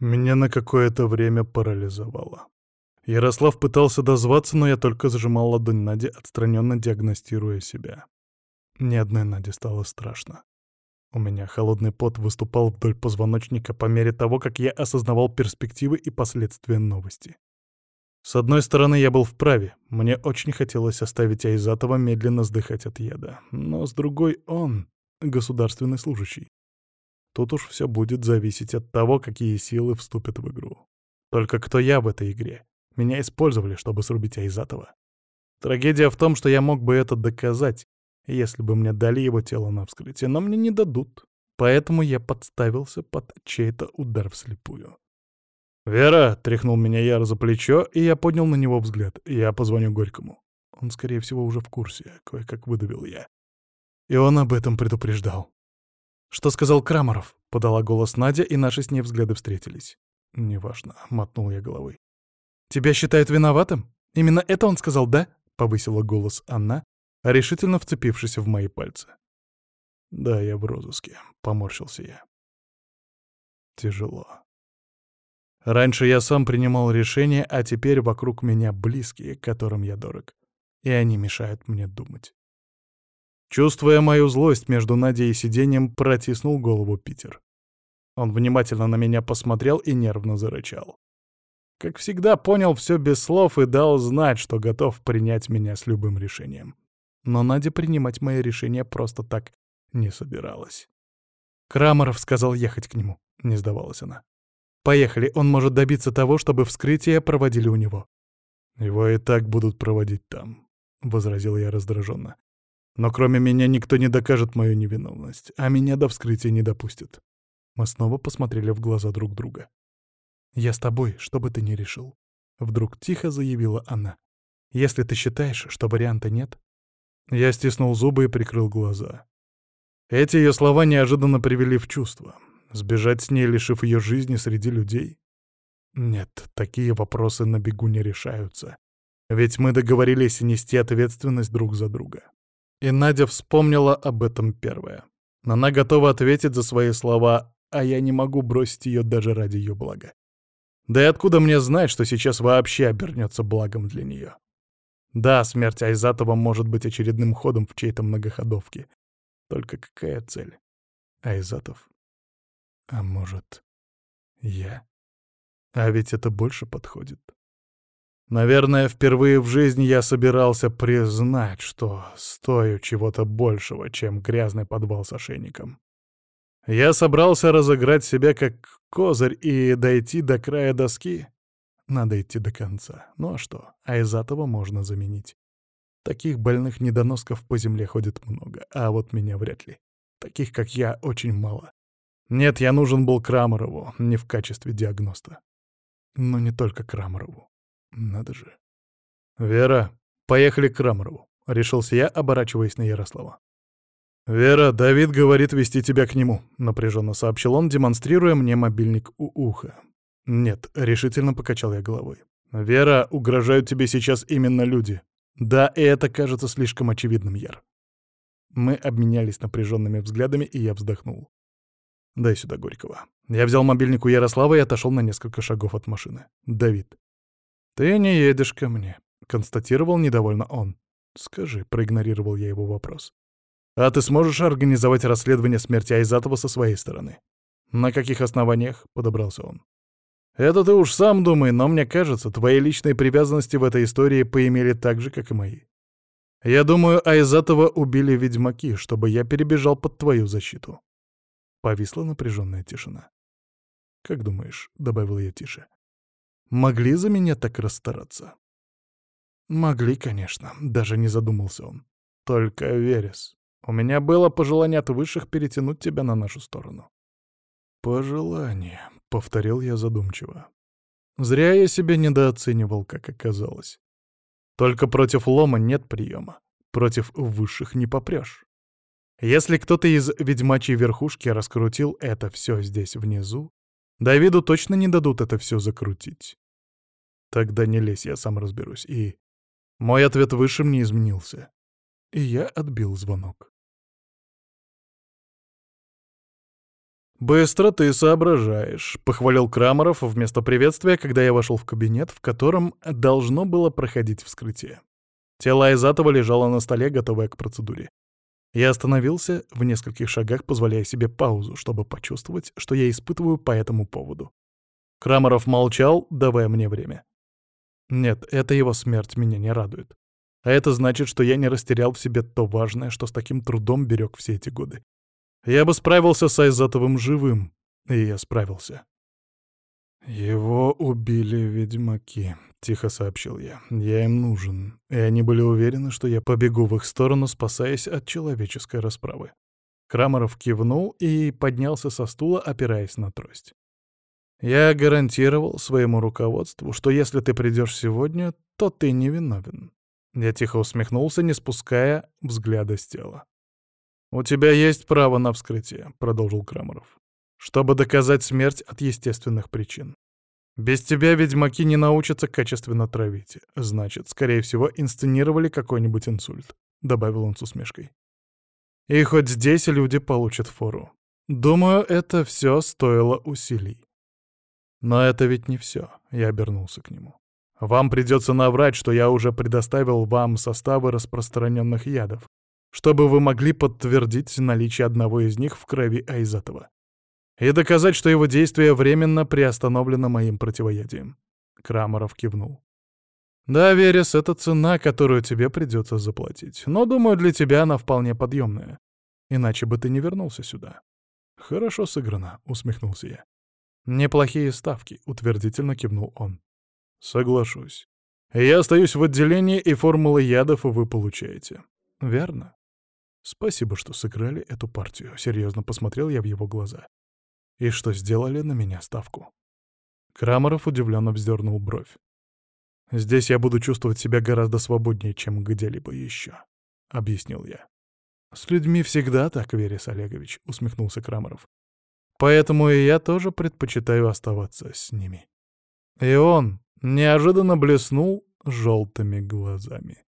Меня на какое-то время парализовало. Ярослав пытался дозваться, но я только зажимал ладонь Нади, отстраненно диагностируя себя. Ни одной Наде стало страшно. У меня холодный пот выступал вдоль позвоночника по мере того, как я осознавал перспективы и последствия новости. С одной стороны, я был вправе. Мне очень хотелось оставить Айзатова медленно сдыхать от яда. Но с другой он — государственный служащий. Тут уж все будет зависеть от того, какие силы вступят в игру. Только кто я в этой игре? Меня использовали, чтобы срубить Айзатова. Трагедия в том, что я мог бы это доказать, если бы мне дали его тело на вскрытие, но мне не дадут. Поэтому я подставился под чей-то удар вслепую. «Вера!» — тряхнул меня Яр за плечо, и я поднял на него взгляд. «Я позвоню Горькому». Он, скорее всего, уже в курсе, кое-как выдавил я. И он об этом предупреждал. «Что сказал Крамаров?» — подала голос Надя, и наши с ней взгляды встретились. «Неважно», — мотнул я головой. «Тебя считают виноватым? Именно это он сказал, да?» — повысила голос она, решительно вцепившись в мои пальцы. «Да, я в розыске», — поморщился я. Тяжело. Раньше я сам принимал решения, а теперь вокруг меня близкие, которым я дорог, и они мешают мне думать. Чувствуя мою злость между Надей и сиденьем, протиснул голову Питер. Он внимательно на меня посмотрел и нервно зарычал. Как всегда, понял все без слов и дал знать, что готов принять меня с любым решением но Надя принимать мои решения просто так не собиралась. «Крамаров сказал ехать к нему», — не сдавалась она. «Поехали, он может добиться того, чтобы вскрытие проводили у него». «Его и так будут проводить там», — возразил я раздраженно. «Но кроме меня никто не докажет мою невиновность, а меня до вскрытия не допустят». Мы снова посмотрели в глаза друг друга. «Я с тобой, что бы ты ни решил», — вдруг тихо заявила она. «Если ты считаешь, что варианта нет, я стиснул зубы и прикрыл глаза. Эти ее слова неожиданно привели в чувство. Сбежать с ней, лишив ее жизни среди людей? Нет, такие вопросы на бегу не решаются. Ведь мы договорились нести ответственность друг за друга. И Надя вспомнила об этом первая. Она готова ответить за свои слова, а я не могу бросить ее даже ради ее блага. Да и откуда мне знать, что сейчас вообще обернется благом для нее? Да, смерть Айзатова может быть очередным ходом в чьей-то многоходовке. Только какая цель? Айзатов? А может, я? А ведь это больше подходит. Наверное, впервые в жизни я собирался признать, что стою чего-то большего, чем грязный подвал с ошейником. Я собрался разыграть себя как козырь и дойти до края доски. Надо идти до конца. Ну а что? А из этого можно заменить. Таких больных недоносков по земле ходит много, а вот меня вряд ли. Таких, как я, очень мало. Нет, я нужен был Крамарову, не в качестве диагноста. Но не только Крамарову. Надо же. «Вера, поехали к Крамарову», — решился я, оборачиваясь на Ярослава. «Вера, Давид говорит вести тебя к нему», — напряженно сообщил он, демонстрируя мне мобильник у уха. «Нет», — решительно покачал я головой. «Вера, угрожают тебе сейчас именно люди. Да, и это кажется слишком очевидным, Яр». Мы обменялись напряженными взглядами, и я вздохнул. «Дай сюда Горького». Я взял мобильник у Ярослава и отошел на несколько шагов от машины. «Давид». «Ты не едешь ко мне», — констатировал недовольно он. «Скажи», — проигнорировал я его вопрос. «А ты сможешь организовать расследование смерти Айзатова со своей стороны?» «На каких основаниях?» — подобрался он. Это ты уж сам думай, но мне кажется, твои личные привязанности в этой истории поимели так же, как и мои. Я думаю, а из этого убили ведьмаки, чтобы я перебежал под твою защиту. Повисла напряженная тишина. «Как думаешь?» — добавил я тише. «Могли за меня так расстараться?» «Могли, конечно», — даже не задумался он. «Только, Верес, у меня было пожелание от высших перетянуть тебя на нашу сторону». «Пожелание», — повторил я задумчиво. Зря я себя недооценивал, как оказалось. Только против лома нет приема, против высших не попрешь. Если кто-то из ведьмачьей верхушки раскрутил это все здесь внизу, Давиду точно не дадут это все закрутить. Тогда не лезь, я сам разберусь. И мой ответ высшим не изменился. И я отбил звонок. «Быстро ты соображаешь», — похвалил Крамаров вместо приветствия, когда я вошел в кабинет, в котором должно было проходить вскрытие. Тело Айзатова лежало на столе, готовое к процедуре. Я остановился в нескольких шагах, позволяя себе паузу, чтобы почувствовать, что я испытываю по этому поводу. Крамаров молчал, давая мне время. Нет, это его смерть меня не радует. А это значит, что я не растерял в себе то важное, что с таким трудом берег все эти годы. Я бы справился с Айзатовым живым, и я справился. «Его убили ведьмаки», — тихо сообщил я. «Я им нужен, и они были уверены, что я побегу в их сторону, спасаясь от человеческой расправы». Крамаров кивнул и поднялся со стула, опираясь на трость. «Я гарантировал своему руководству, что если ты придешь сегодня, то ты невиновен». Я тихо усмехнулся, не спуская взгляда с тела. «У тебя есть право на вскрытие», — продолжил Крамаров, «чтобы доказать смерть от естественных причин. Без тебя ведьмаки не научатся качественно травить. Значит, скорее всего, инсценировали какой-нибудь инсульт», — добавил он с усмешкой. «И хоть здесь люди получат фору. Думаю, это все стоило усилий». «Но это ведь не все», — я обернулся к нему. «Вам придется наврать, что я уже предоставил вам составы распространенных ядов, чтобы вы могли подтвердить наличие одного из них в крови Айзатова. И доказать, что его действие временно приостановлено моим противоядием. Крамаров кивнул. «Да, Верес, это цена, которую тебе придется заплатить. Но, думаю, для тебя она вполне подъемная. Иначе бы ты не вернулся сюда». «Хорошо сыграно», — усмехнулся я. «Неплохие ставки», — утвердительно кивнул он. «Соглашусь. Я остаюсь в отделении, и формулы ядов вы получаете». «Верно?» Спасибо, что сыграли эту партию. Серьезно посмотрел я в его глаза. И что сделали на меня ставку. Крамаров удивленно вздернул бровь. «Здесь я буду чувствовать себя гораздо свободнее, чем где-либо еще», — объяснил я. «С людьми всегда так, Верес Олегович», — усмехнулся Крамаров. «Поэтому и я тоже предпочитаю оставаться с ними». И он неожиданно блеснул желтыми глазами.